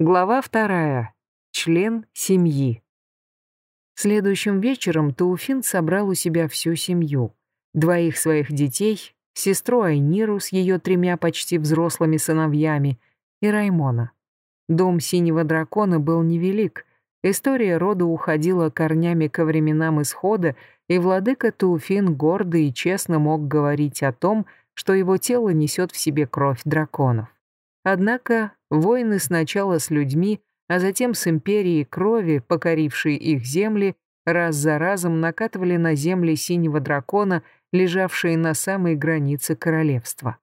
Глава вторая. Член семьи. Следующим вечером Тауфин собрал у себя всю семью. Двоих своих детей, сестру Айниру с ее тремя почти взрослыми сыновьями и Раймона. Дом синего дракона был невелик, история рода уходила корнями ко временам исхода, и владыка Тауфин гордо и честно мог говорить о том, что его тело несет в себе кровь драконов. Однако войны сначала с людьми, а затем с империей крови, покорившей их земли, раз за разом накатывали на земли синего дракона, лежавшие на самой границе королевства.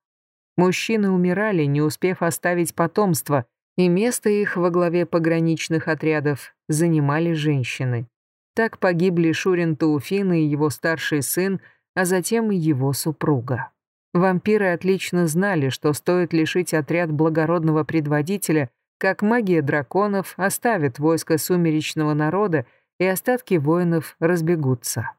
Мужчины умирали, не успев оставить потомство, и место их во главе пограничных отрядов занимали женщины. Так погибли Шурин Тауфин и его старший сын, а затем и его супруга. Вампиры отлично знали, что стоит лишить отряд благородного предводителя, как магия драконов оставит войско сумеречного народа, и остатки воинов разбегутся.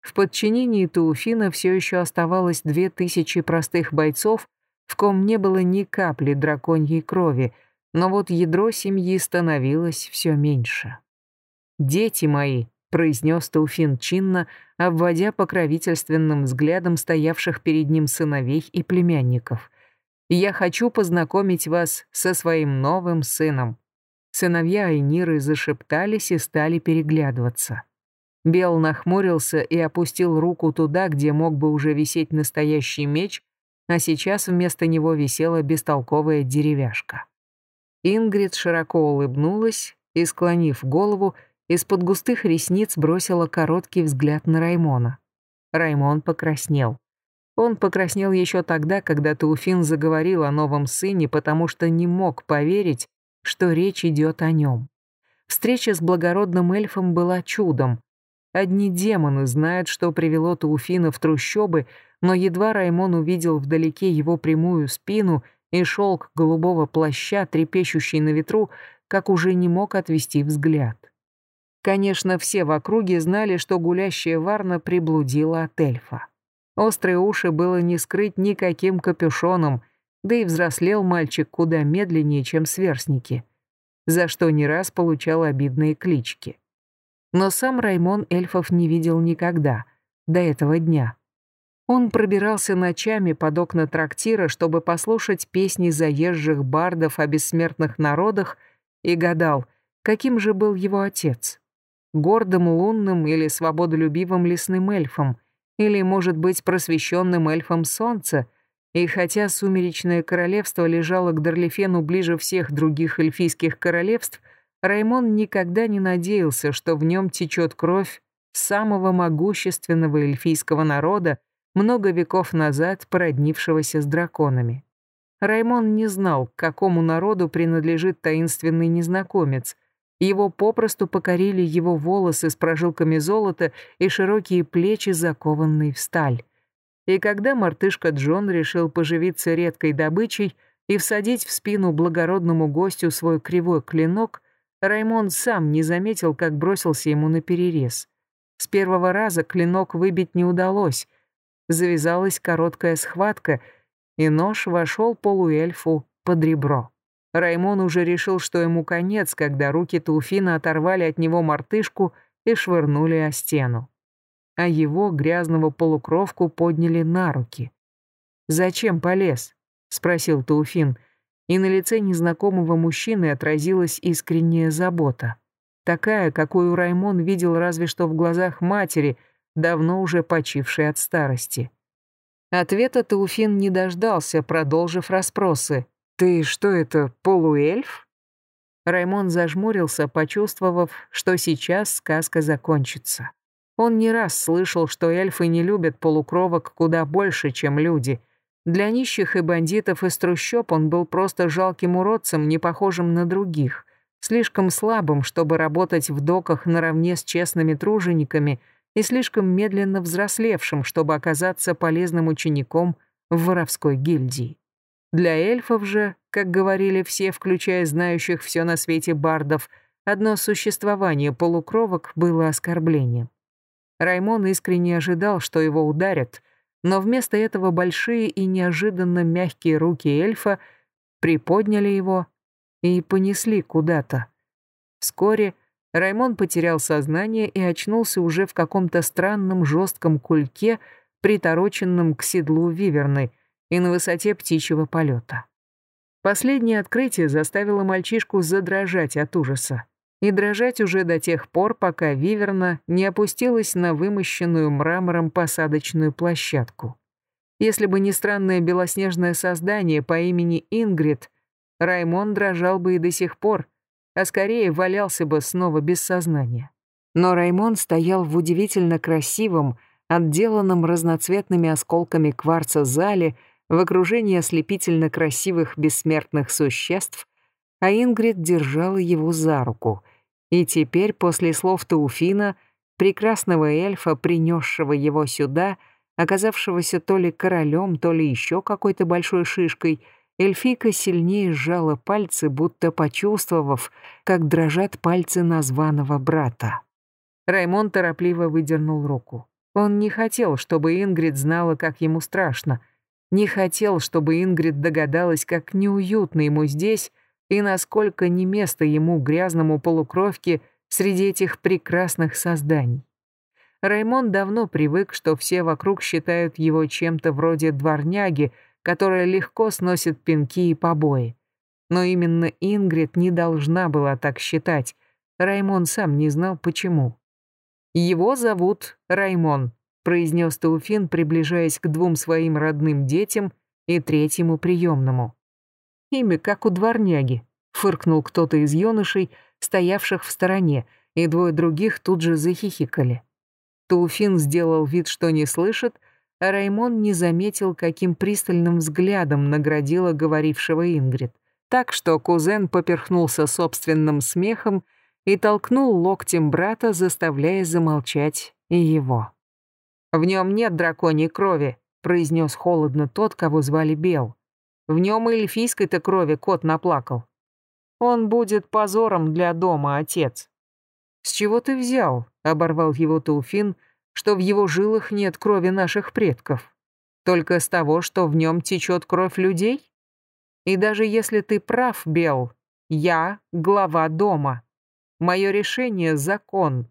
В подчинении Тууфина все еще оставалось две тысячи простых бойцов, в ком не было ни капли драконьей крови, но вот ядро семьи становилось все меньше. «Дети мои», произнес Тауфин чинно, обводя покровительственным взглядом стоявших перед ним сыновей и племянников. «Я хочу познакомить вас со своим новым сыном». Сыновья Айниры зашептались и стали переглядываться. Бел нахмурился и опустил руку туда, где мог бы уже висеть настоящий меч, а сейчас вместо него висела бестолковая деревяшка. Ингрид широко улыбнулась и, склонив голову, из-под густых ресниц бросила короткий взгляд на Раймона. Раймон покраснел. Он покраснел еще тогда, когда Тауфин заговорил о новом сыне, потому что не мог поверить, что речь идет о нем. Встреча с благородным эльфом была чудом. Одни демоны знают, что привело Тауфина в трущобы, но едва Раймон увидел вдалеке его прямую спину и шелк голубого плаща, трепещущий на ветру, как уже не мог отвести взгляд. Конечно, все в округе знали, что гулящая Варна приблудила от эльфа. Острые уши было не скрыть никаким капюшоном, да и взрослел мальчик куда медленнее, чем сверстники, за что не раз получал обидные клички. Но сам Раймон эльфов не видел никогда, до этого дня. Он пробирался ночами под окна трактира, чтобы послушать песни заезжих бардов о бессмертных народах, и гадал, каким же был его отец гордым лунным или свободолюбивым лесным эльфом, или, может быть, просвещенным эльфом солнца, и хотя сумеречное королевство лежало к Дарлифену ближе всех других эльфийских королевств, Раймон никогда не надеялся, что в нем течет кровь самого могущественного эльфийского народа, много веков назад породнившегося с драконами. Раймон не знал, к какому народу принадлежит таинственный незнакомец, его попросту покорили его волосы с прожилками золота и широкие плечи, закованные в сталь. И когда мартышка Джон решил поживиться редкой добычей и всадить в спину благородному гостю свой кривой клинок, Раймон сам не заметил, как бросился ему на перерез. С первого раза клинок выбить не удалось. Завязалась короткая схватка, и нож вошел полуэльфу под ребро. Раймон уже решил, что ему конец, когда руки Тауфина оторвали от него мартышку и швырнули о стену. А его, грязного полукровку, подняли на руки. «Зачем полез?» — спросил Тауфин, и на лице незнакомого мужчины отразилась искренняя забота. Такая, какую Раймон видел разве что в глазах матери, давно уже почившей от старости. Ответа Тауфин не дождался, продолжив расспросы. «Ты что это, полуэльф?» Раймон зажмурился, почувствовав, что сейчас сказка закончится. Он не раз слышал, что эльфы не любят полукровок куда больше, чем люди. Для нищих и бандитов из трущоб он был просто жалким уродцем, не похожим на других, слишком слабым, чтобы работать в доках наравне с честными тружениками и слишком медленно взрослевшим, чтобы оказаться полезным учеником в воровской гильдии. Для эльфов же, как говорили все, включая знающих все на свете бардов, одно существование полукровок было оскорблением. Раймон искренне ожидал, что его ударят, но вместо этого большие и неожиданно мягкие руки эльфа приподняли его и понесли куда-то. Вскоре Раймон потерял сознание и очнулся уже в каком-то странном жестком кульке, притороченном к седлу виверны и на высоте птичьего полета. Последнее открытие заставило мальчишку задрожать от ужаса. И дрожать уже до тех пор, пока Виверна не опустилась на вымощенную мрамором посадочную площадку. Если бы не странное белоснежное создание по имени Ингрид, Раймон дрожал бы и до сих пор, а скорее валялся бы снова без сознания. Но Раймон стоял в удивительно красивом, отделанном разноцветными осколками кварца зале, в окружении ослепительно красивых бессмертных существ, а Ингрид держала его за руку. И теперь, после слов Тауфина, прекрасного эльфа, принесшего его сюда, оказавшегося то ли королем, то ли еще какой-то большой шишкой, эльфийка сильнее сжала пальцы, будто почувствовав, как дрожат пальцы названного брата. Раймон торопливо выдернул руку. Он не хотел, чтобы Ингрид знала, как ему страшно — не хотел, чтобы Ингрид догадалась, как неуютно ему здесь и насколько не место ему, грязному полукровке, среди этих прекрасных созданий. Раймон давно привык, что все вокруг считают его чем-то вроде дворняги, которая легко сносит пинки и побои. Но именно Ингрид не должна была так считать. Раймон сам не знал, почему. Его зовут Раймон, произнес Тауфин, приближаясь к двум своим родным детям и третьему приемному. «Имя как у дворняги», — фыркнул кто-то из юношей, стоявших в стороне, и двое других тут же захихикали. Тауфин сделал вид, что не слышит, а Раймон не заметил, каким пристальным взглядом наградила говорившего Ингрид. Так что кузен поперхнулся собственным смехом и толкнул локтем брата, заставляя замолчать и его. «В нем нет драконьей крови», — произнес холодно тот, кого звали Бел. «В нем и эльфийской-то крови кот наплакал. Он будет позором для дома, отец». «С чего ты взял?» — оборвал его Тауфин, что в его жилах нет крови наших предков. «Только с того, что в нем течет кровь людей? И даже если ты прав, Бел, я глава дома. Мое решение — закон.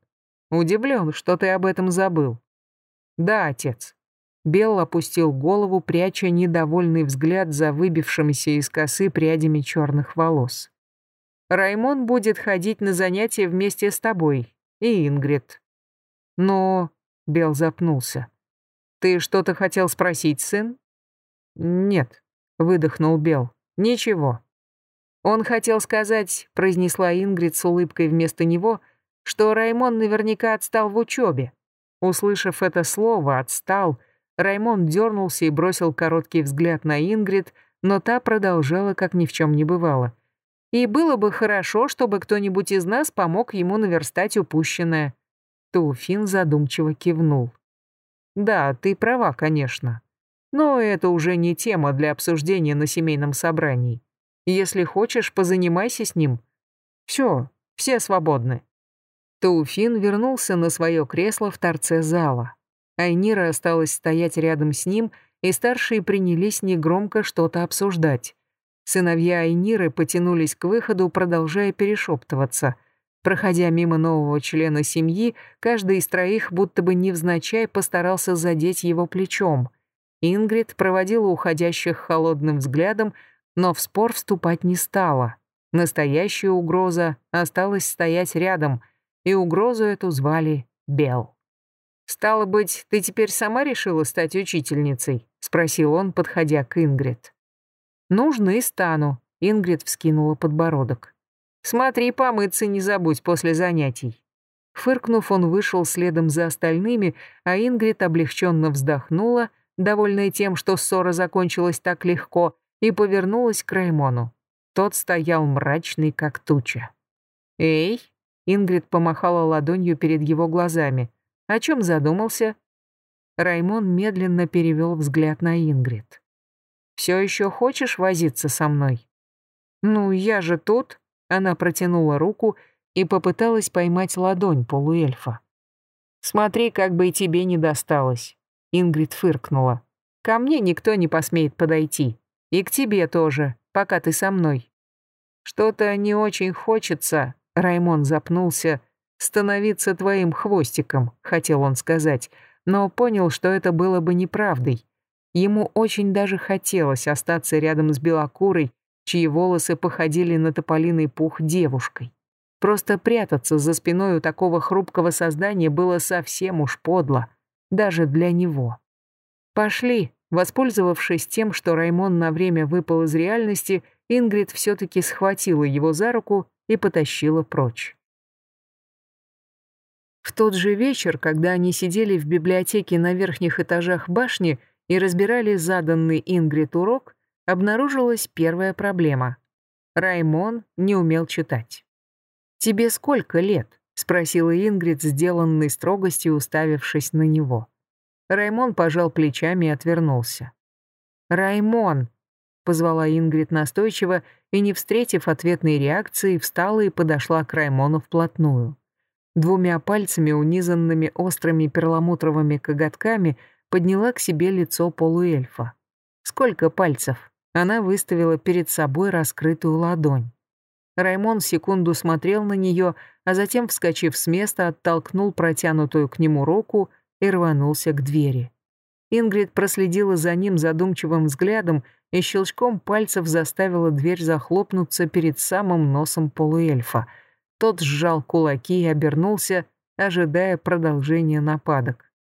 Удивлен, что ты об этом забыл. «Да, отец». Белл опустил голову, пряча недовольный взгляд за выбившимися из косы прядями черных волос. «Раймон будет ходить на занятия вместе с тобой и Ингрид». «Но...» — Белл запнулся. «Ты что-то хотел спросить, сын?» «Нет», — выдохнул Белл. «Ничего». Он хотел сказать, произнесла Ингрид с улыбкой вместо него, что Раймон наверняка отстал в учебе. Услышав это слово, отстал, Раймон дернулся и бросил короткий взгляд на Ингрид, но та продолжала, как ни в чем не бывало. «И было бы хорошо, чтобы кто-нибудь из нас помог ему наверстать упущенное». Туфин задумчиво кивнул. «Да, ты права, конечно. Но это уже не тема для обсуждения на семейном собрании. Если хочешь, позанимайся с ним. Все, все свободны». Тауфин вернулся на свое кресло в торце зала. Айнира осталась стоять рядом с ним, и старшие принялись негромко что-то обсуждать. Сыновья Айниры потянулись к выходу, продолжая перешептываться. Проходя мимо нового члена семьи, каждый из троих будто бы невзначай постарался задеть его плечом. Ингрид проводила уходящих холодным взглядом, но в спор вступать не стала. Настоящая угроза осталась стоять рядом — и угрозу эту звали Бел. «Стало быть, ты теперь сама решила стать учительницей?» — спросил он, подходя к Ингрид. «Нужно и стану», — Ингрид вскинула подбородок. «Смотри, помыться не забудь после занятий». Фыркнув, он вышел следом за остальными, а Ингрид облегченно вздохнула, довольная тем, что ссора закончилась так легко, и повернулась к Раймону. Тот стоял мрачный, как туча. «Эй!» Ингрид помахала ладонью перед его глазами. О чем задумался? Раймон медленно перевел взгляд на Ингрид. «Все еще хочешь возиться со мной?» «Ну, я же тут», — она протянула руку и попыталась поймать ладонь полуэльфа. «Смотри, как бы и тебе не досталось», — Ингрид фыркнула. «Ко мне никто не посмеет подойти. И к тебе тоже, пока ты со мной». «Что-то не очень хочется», — Раймон запнулся, «становиться твоим хвостиком», — хотел он сказать, но понял, что это было бы неправдой. Ему очень даже хотелось остаться рядом с белокурой, чьи волосы походили на тополиный пух девушкой. Просто прятаться за спиной у такого хрупкого создания было совсем уж подло, даже для него. «Пошли», воспользовавшись тем, что Раймон на время выпал из реальности, Ингрид все-таки схватила его за руку и потащила прочь. В тот же вечер, когда они сидели в библиотеке на верхних этажах башни и разбирали заданный Ингрид урок, обнаружилась первая проблема. Раймон не умел читать. «Тебе сколько лет?» — спросила Ингрид, сделанной строгостью, уставившись на него. Раймон пожал плечами и отвернулся. «Раймон!» — позвала Ингрид настойчиво и, не встретив ответной реакции, встала и подошла к Раймону вплотную. Двумя пальцами, унизанными острыми перламутровыми коготками, подняла к себе лицо полуэльфа. «Сколько пальцев?» Она выставила перед собой раскрытую ладонь. Раймон секунду смотрел на нее, а затем, вскочив с места, оттолкнул протянутую к нему руку и рванулся к двери. Ингрид проследила за ним задумчивым взглядом и щелчком пальцев заставила дверь захлопнуться перед самым носом полуэльфа. Тот сжал кулаки и обернулся, ожидая продолжения нападок.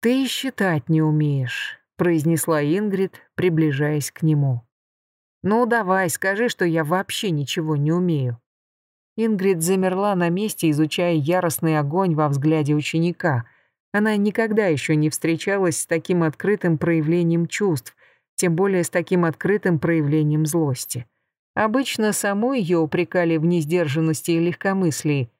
«Ты считать не умеешь», — произнесла Ингрид, приближаясь к нему. «Ну давай, скажи, что я вообще ничего не умею». Ингрид замерла на месте, изучая яростный огонь во взгляде ученика. Она никогда еще не встречалась с таким открытым проявлением чувств, тем более с таким открытым проявлением злости. Обычно саму ее упрекали в несдержанности и легкомыслии,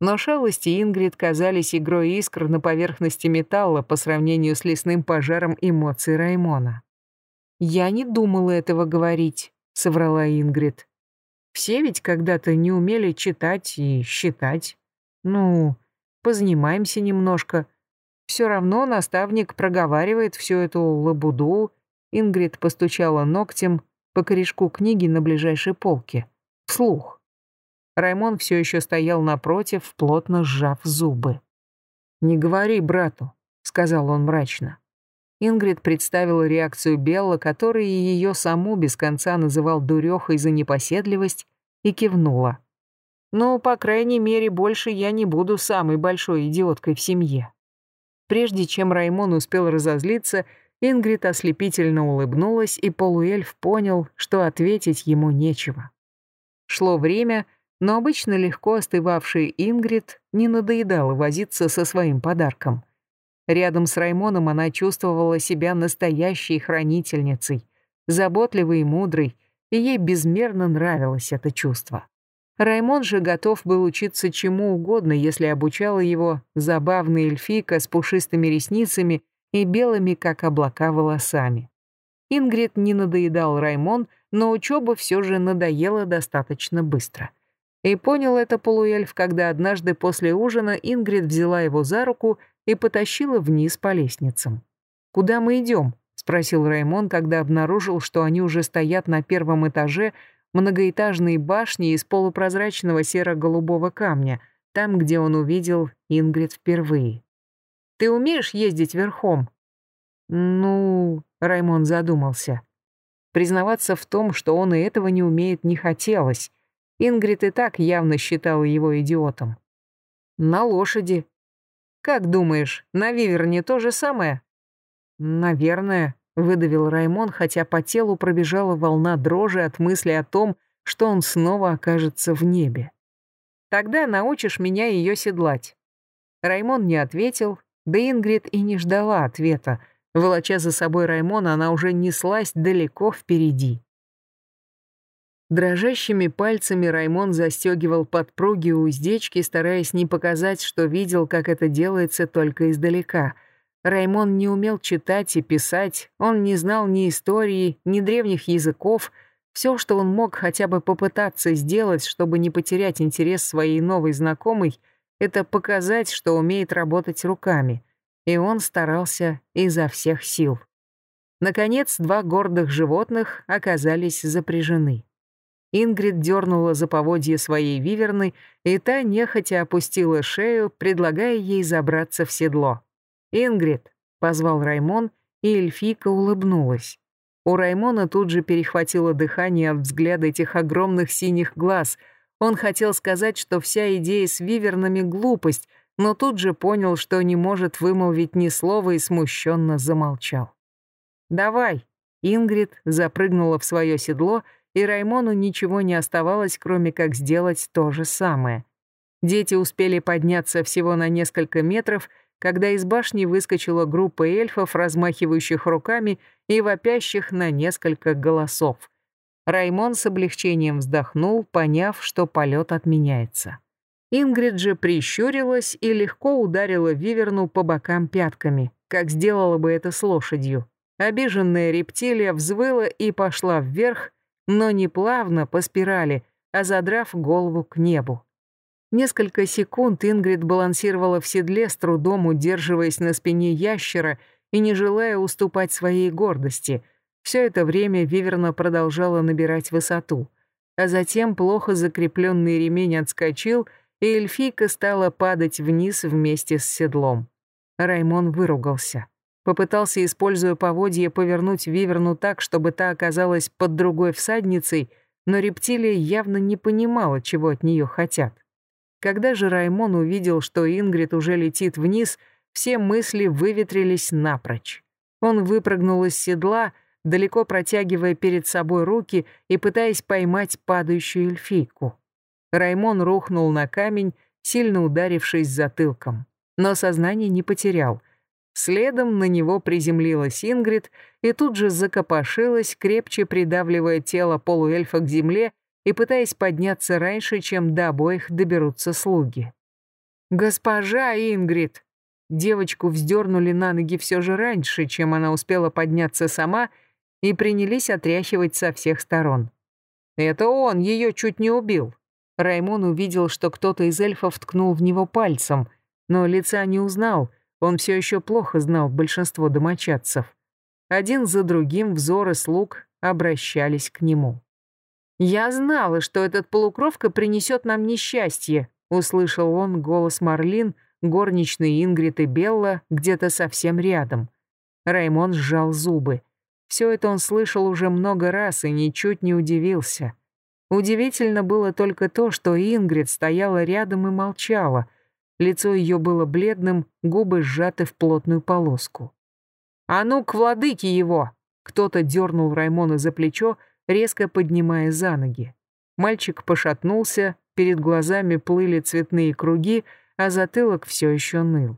но шалости Ингрид казались игрой искр на поверхности металла по сравнению с лесным пожаром эмоций Раймона. «Я не думала этого говорить», — соврала Ингрид. «Все ведь когда-то не умели читать и считать. Ну, позанимаемся немножко. Все равно наставник проговаривает всю эту лабуду». Ингрид постучала ногтем по корешку книги на ближайшей полке. Вслух. Раймон все еще стоял напротив, плотно сжав зубы. «Не говори брату», — сказал он мрачно. Ингрид представила реакцию Белла, который ее саму без конца называл дурехой за непоседливость, и кивнула. «Ну, по крайней мере, больше я не буду самой большой идиоткой в семье». Прежде чем Раймон успел разозлиться, Ингрид ослепительно улыбнулась, и полуэльф понял, что ответить ему нечего. Шло время, но обычно легко остывавший Ингрид не надоедала возиться со своим подарком. Рядом с Раймоном она чувствовала себя настоящей хранительницей, заботливой и мудрой, и ей безмерно нравилось это чувство. Раймон же готов был учиться чему угодно, если обучала его забавная эльфийка с пушистыми ресницами и белыми, как облака, волосами. Ингрид не надоедал Раймон, но учеба все же надоела достаточно быстро. И понял это полуэльф, когда однажды после ужина Ингрид взяла его за руку и потащила вниз по лестницам. «Куда мы идем?» — спросил Раймон, когда обнаружил, что они уже стоят на первом этаже многоэтажной башни из полупрозрачного серо-голубого камня, там, где он увидел Ингрид впервые. «Ты умеешь ездить верхом?» «Ну...» — Раймон задумался. Признаваться в том, что он и этого не умеет, не хотелось. Ингрид и так явно считала его идиотом. «На лошади», как думаешь, на Виверне то же самое?» «Наверное», — выдавил Раймон, хотя по телу пробежала волна дрожи от мысли о том, что он снова окажется в небе. «Тогда научишь меня ее седлать». Раймон не ответил, да Ингрид и не ждала ответа. Волоча за собой Раймона, она уже неслась далеко впереди. Дрожащими пальцами Раймон застегивал подпруги у уздечки, стараясь не показать, что видел, как это делается только издалека. Раймон не умел читать и писать, он не знал ни истории, ни древних языков. Все, что он мог хотя бы попытаться сделать, чтобы не потерять интерес своей новой знакомой, это показать, что умеет работать руками. И он старался изо всех сил. Наконец, два гордых животных оказались запряжены. Ингрид дернула за поводье своей виверны, и та нехотя опустила шею, предлагая ей забраться в седло. «Ингрид!» — позвал Раймон, и эльфийка улыбнулась. У Раймона тут же перехватило дыхание от взгляда этих огромных синих глаз. Он хотел сказать, что вся идея с вивернами — глупость, но тут же понял, что не может вымолвить ни слова и смущенно замолчал. «Давай!» — Ингрид запрыгнула в свое седло — и Раймону ничего не оставалось, кроме как сделать то же самое. Дети успели подняться всего на несколько метров, когда из башни выскочила группа эльфов, размахивающих руками и вопящих на несколько голосов. Раймон с облегчением вздохнул, поняв, что полет отменяется. Ингрид же прищурилась и легко ударила Виверну по бокам пятками, как сделала бы это с лошадью. Обиженная рептилия взвыла и пошла вверх, но не плавно по спирали, а задрав голову к небу. Несколько секунд Ингрид балансировала в седле, с трудом удерживаясь на спине ящера и не желая уступать своей гордости. Все это время Виверна продолжала набирать высоту. А затем плохо закрепленный ремень отскочил, и эльфийка стала падать вниз вместе с седлом. Раймон выругался. Попытался, используя поводье, повернуть виверну так, чтобы та оказалась под другой всадницей, но рептилия явно не понимала, чего от нее хотят. Когда же Раймон увидел, что Ингрид уже летит вниз, все мысли выветрились напрочь. Он выпрыгнул из седла, далеко протягивая перед собой руки и пытаясь поймать падающую эльфийку. Раймон рухнул на камень, сильно ударившись затылком. Но сознание не потерял. Следом на него приземлилась Ингрид и тут же закопошилась, крепче придавливая тело полуэльфа к земле и пытаясь подняться раньше, чем до обоих доберутся слуги. «Госпожа Ингрид!» Девочку вздернули на ноги все же раньше, чем она успела подняться сама, и принялись отряхивать со всех сторон. «Это он ее чуть не убил!» Раймон увидел, что кто-то из эльфов ткнул в него пальцем, но лица не узнал — он все еще плохо знал большинство домочадцев. Один за другим взоры слуг обращались к нему. «Я знала, что этот полукровка принесет нам несчастье», услышал он голос Марлин, горничной Ингрид и Белла где-то совсем рядом. Раймон сжал зубы. Все это он слышал уже много раз и ничуть не удивился. Удивительно было только то, что Ингрид стояла рядом и молчала — Лицо ее было бледным, губы сжаты в плотную полоску. «А ну, к владыке его!» Кто-то дернул Раймона за плечо, резко поднимая за ноги. Мальчик пошатнулся, перед глазами плыли цветные круги, а затылок все еще ныл.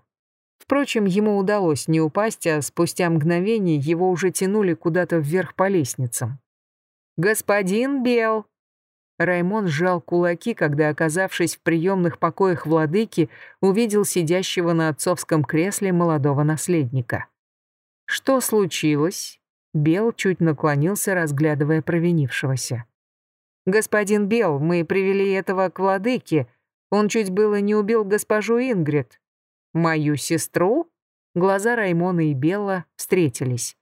Впрочем, ему удалось не упасть, а спустя мгновение его уже тянули куда-то вверх по лестницам. «Господин Бел!» Раймон сжал кулаки, когда, оказавшись в приемных покоях владыки, увидел сидящего на отцовском кресле молодого наследника. «Что случилось?» Бел чуть наклонился, разглядывая провинившегося. «Господин Бел, мы привели этого к владыке. Он чуть было не убил госпожу Ингрид». «Мою сестру?» Глаза Раймона и Белла встретились.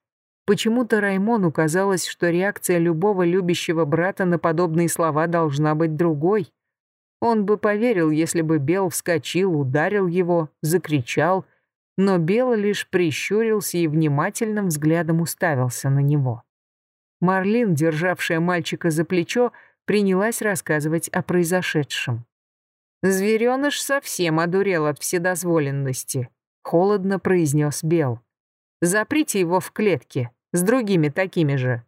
Почему-то Раймону казалось, что реакция любого любящего брата на подобные слова должна быть другой. Он бы поверил, если бы Бел вскочил, ударил его, закричал, но Бел лишь прищурился и внимательным взглядом уставился на него. Марлин, державшая мальчика за плечо, принялась рассказывать о произошедшем. «Звереныш совсем одурел от вседозволенности», — холодно произнес Бел. «Заприте его в клетке, с другими такими же.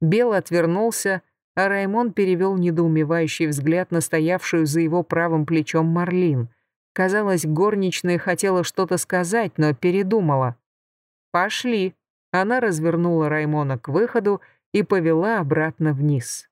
Бел отвернулся, а Раймон перевел недоумевающий взгляд на стоявшую за его правым плечом Марлин. Казалось, горничная хотела что-то сказать, но передумала. «Пошли». Она развернула Раймона к выходу и повела обратно вниз.